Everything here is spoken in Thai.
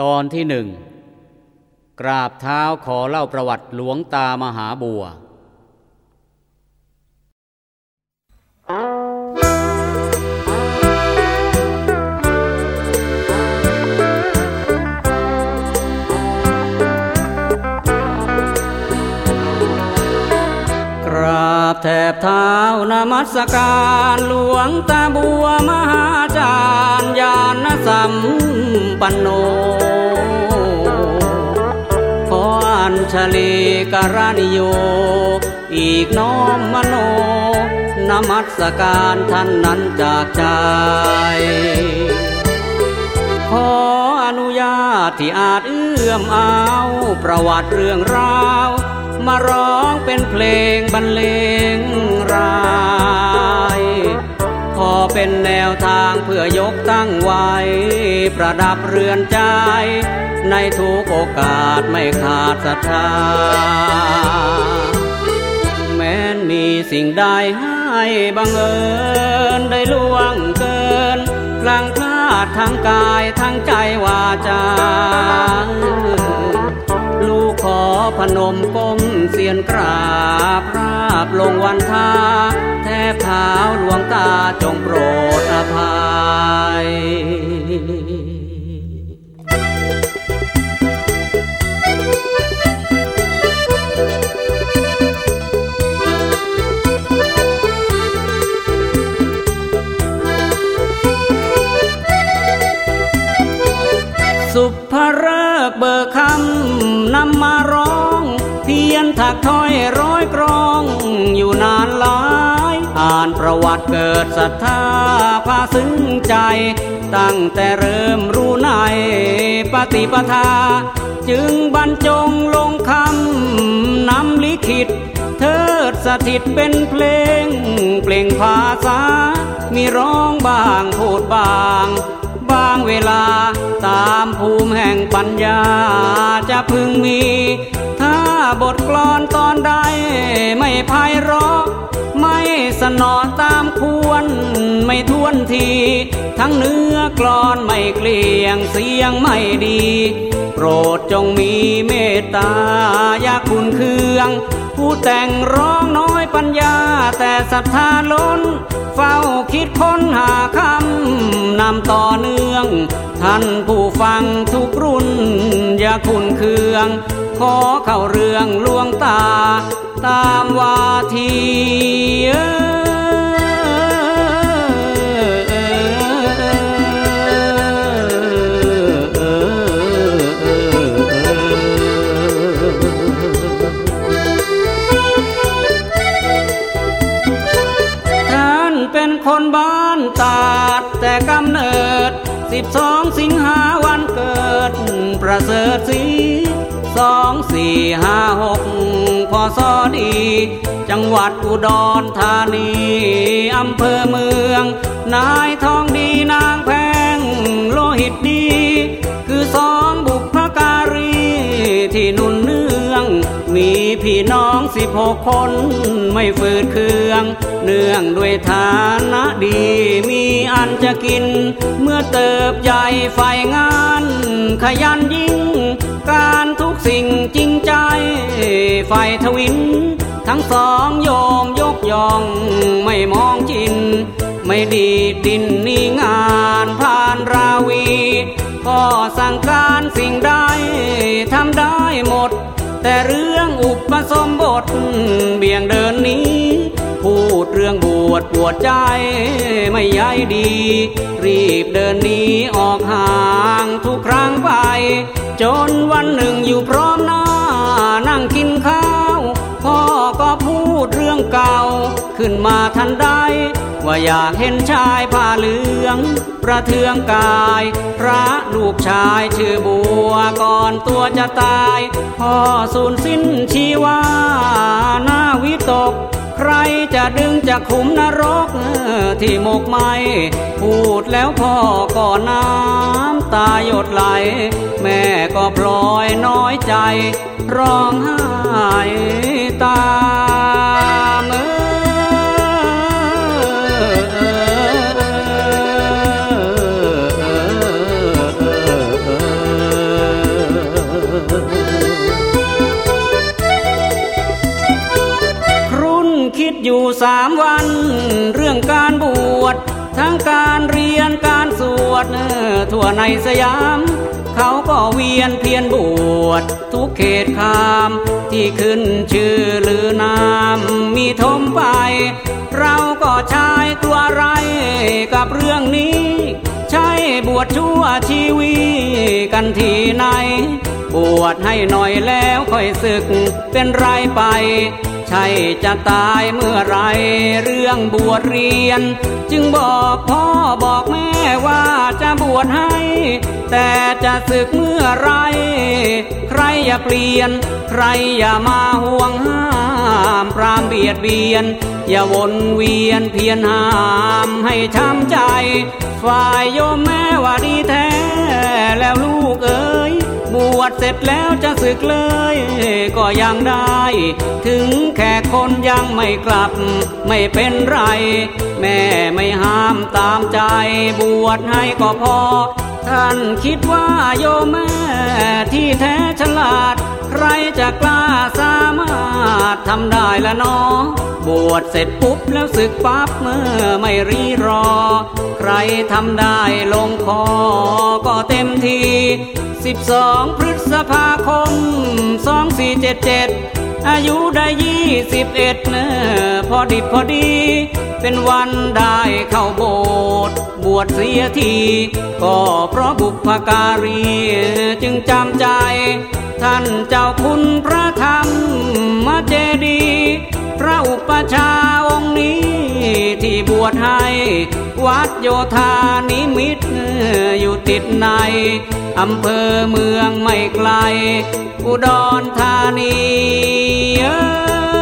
ตอนที่หนึ่งกราบเท้าขอเล่าประวัติหลวงตามหาบัว กราบแทบเท้านมัสการหลวงตาบัวมหาจารย์ญาณสัมปันโน อัญชลีกรณิโย อีกน้อมมโนนมัสการท่านนั้นจากใจ ขออนุญาตที่อาจเอื้อมเอาประวัติเรื่องราว มาร้องเป็นเพลงบรรเลง เป็นแนวทางเพื่อยกตั้งไว้ ประดับเรือนใจ ในทุกโอกาสไม่ขาดศรัทธา แม้นมีสิ่งใดให้บังเอิญได้ล่วงเกินพลังพลาดทั้งกายทั้งใจวาจาลูกขอพนมก้มเสียนกราบราบลงวันทาแท สุภเริกเบิกคำนำมาร้อง เพียนถักถ้อยร้อยกรอง อยู่นานหลาย อ่านประวัติเกิดศรัทธาพาซึ้งใจ ตั้งแต่เริ่มรู้ในปฏิปทา จึงบรรจงลงคำนำลิขิตเทิดสถิตเป็นเพลง เปล่งภาษา มีร้องบ้างพูดบ้างางเวลา ตามภูมิแห่งปัญญาจะพึงมี ถ้าบทกลอนตอนใดไม่ไพเราะไม่สนอตามควรไม่ทวนที ทั้งเนื้อกลอนไม่เกลี่ยงเสียงไม่ดี โปรดจงมีเมตตาอย่าคุณเคือง แต่งร้องน้อยปัญญา แต่ศรัทธาล้น เฝ้าคิดค้นหาคำนำต่อเนื่อง ท่านผู้ฟังทุกรุ่น อย่าคุณเคือง ขอเข้าเรื่องลวงตา ตามวาทีเอ ประเสริฐสีสองสี่ห้าหกพอสอดี จังหวัดอุดรธานีอำเภอเมือง นายทองดีนางแพงโลหิตดี คือสองบุพการีที่นุ่นเนือง มีพี่น้องสิบหกคนไม่ฝืดเคือง เนื่องด้วยฐานะดี มีอันจะกิน เมื่อเติบใหญ่ไฟงา ขยันยิ่ง การทุกสิ่งจริงใจ ไฟทวิน ทั้งสองโยมยกย่อง ไม่มองจิน ไม่ดีดดินนี่งานผ่านราวี ก็สั่งการสิ่งใดทำได้หมด แต่เรื่องอุปสมบทเบี่ยงเดินนี้ พูดเรื่องบวชปวดใจไม่ใยดี รีบเดินหนี้ออกห่างทุกครั้งไป จนวันหนึ่งอยู่พร้อมหน้า นั่งกินข้าว พ่อก็พูดเรื่องเก่า ขึ้นมาทันใด ว่าอยากเห็นชายผ้าเหลือง ประเทืองกาย พระลูกชายชื่อบัวก่อนตัวจะตายพ่อสูญสิ้นชีวาหน้าวิตก ใครจะดึงจากขุมนรกที่หมกไหมพูดแล้วพ่อก็น้ำตาหยดไหล แม่ก็พลอยน้อยใจ ร้องไห้ตา อยู่สามวัน เรื่องการบวชทั้งการเรียนการสวดทั่วในสยาม เขาก็เวียนเพียนบวชทุกเขตคาม ที่ขึ้นชื่อหรือนามมีทมไป เราก็ชายกลัวไรกับเรื่องนี้ ใช่บวชชั่วชีวีกันที่ไหน บวชให้หน่อยแล้วค่อยศึกเป็นไรไป ใช่จะตายเมื่อไรเรื่องบวชเรียน จึงบอกพ่อบอกแม่ว่าจะบวชให้ แต่จะศึกเมื่อไร ใครอย่าเปลี่ยน ใครอย่ามาห่วงห้ามพรามเบียดเบียน อย่าวนเวียนเพียนห้ามให้ช้ำใจ ฝ่ายโยมแม่ว่าดีแท้แล้วลูกเอ๋ วชเสร็จแล้วจะสึกเลย ก็ยังได้ ถึงแค่คนยังไม่กลับ ไม่เป็นไร แม่ไม่ห้ามตามใจ บวชให้ก็พอ ท่านคิดว่าโยมแม่ที่แท้ฉลาด ใครจะกล้าารถทำได้ละนอบวชเสร็จปุ๊บแล้วสึกปั๊บเมื่อไม่รีรอ ใครทำได้ลงคอก็เต็มทีสิบสองพฤษภาคมสองสี่เจ็ดเจ็ดอายุได้ยี่สิบเอ็ดเนอพอดิบพอดี เป็นวันได้เข้าโบสถ์ วชเสียที ก็เพราะบุพการี จึงจำใจ ท่านเจ้าคุณพระธรรมมาเจดี พระอุปชาองค์นี้ ที่บวชให้ วัดโยธานิมิตอยู่ติดในอำเภอเมืองไม่ไกล อุดรธานีเออ